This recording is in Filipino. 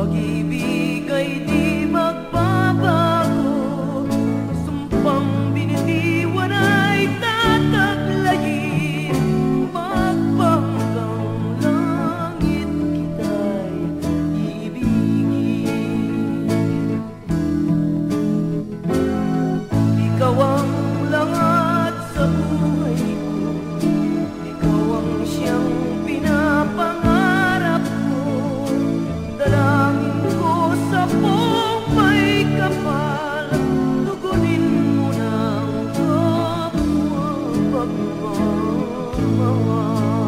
Pag-ibig ay di magbabago. Sumpang binitiwan ay tataglayin Magbanggang langit kita'y iibigin. Ikaw ang lahat sa buhay oh, oh, oh.